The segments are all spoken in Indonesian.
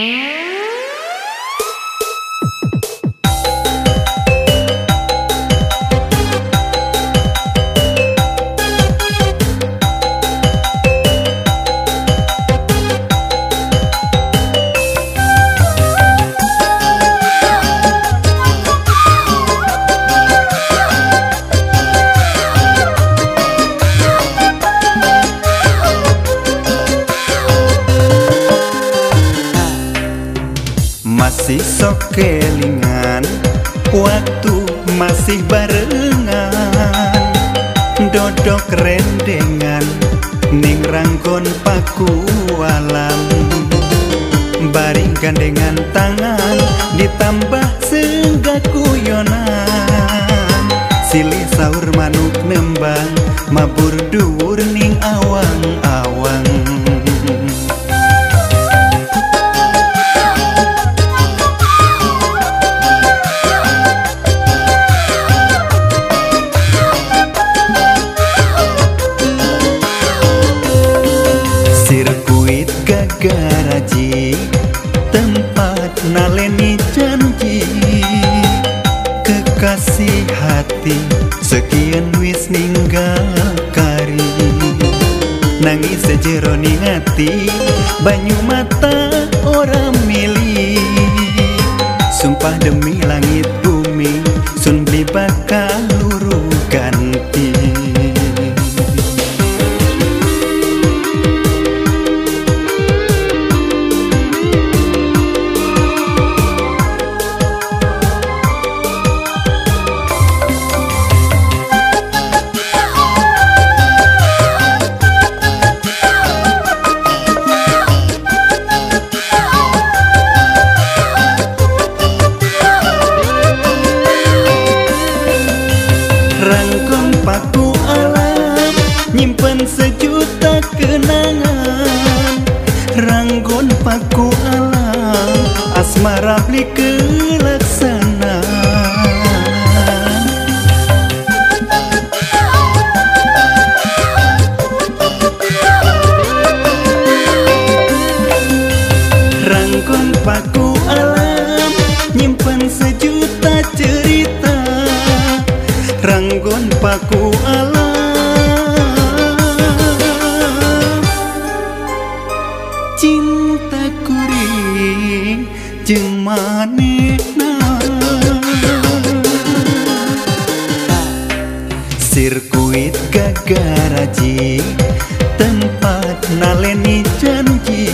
Masih sok kelingan Waktu masih barengan. Dodok rendengan Ning rangkon paku alam Baring gandengan tangan Ditambah sengga kuyonan. Silih sahur manuk nembang Mabur dur ning awang-awang naleni janji Kekasih hati Sekian wis ninggal kari Nangis sejeroni hati Banyu mata orang milih Sumpah demi langit bumi Sun beli bakal sejuta kenangan. Ranggon paku alam Asmara beli kelaksanaan Cinta kuring Jeng manehna Sirkuit gagaraji Tempat naleni janji.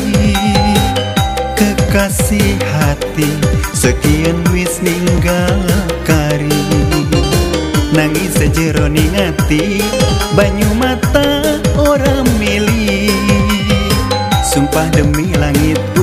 Kekasih hati Sekian wis ninggal kari Nangis sejeroni hati Banyu mata orang milih Sumpah demi langit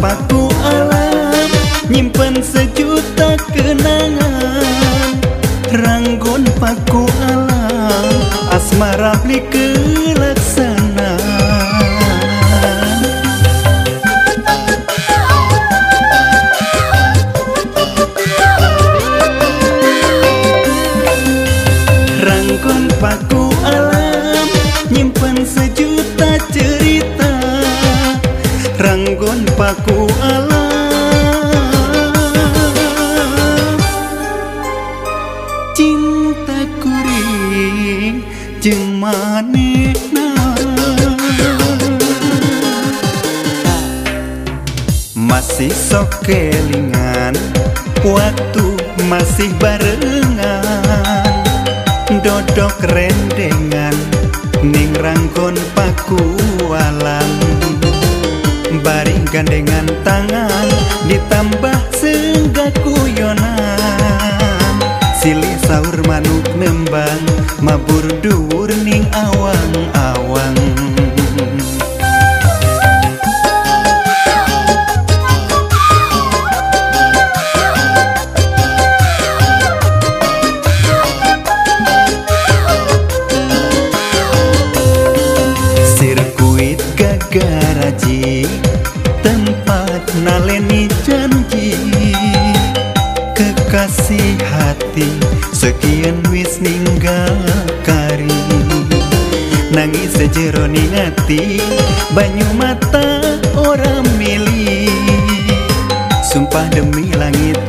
Paku alam Nyimpen sejuta kenangan. Ranggon paku alam Asmara beli Paku alam. Cinta kuring Jeng manehna. Masih sok kelingan Waktu masih barengan. Dodok rendengan gandengan tangan ditambah sengga kuyonan. Silih sahur manuk nembang mabur dur ning awang-awang. Kari. Nangis sejeroni hati Banyu mata orang milih. Sumpah demi langit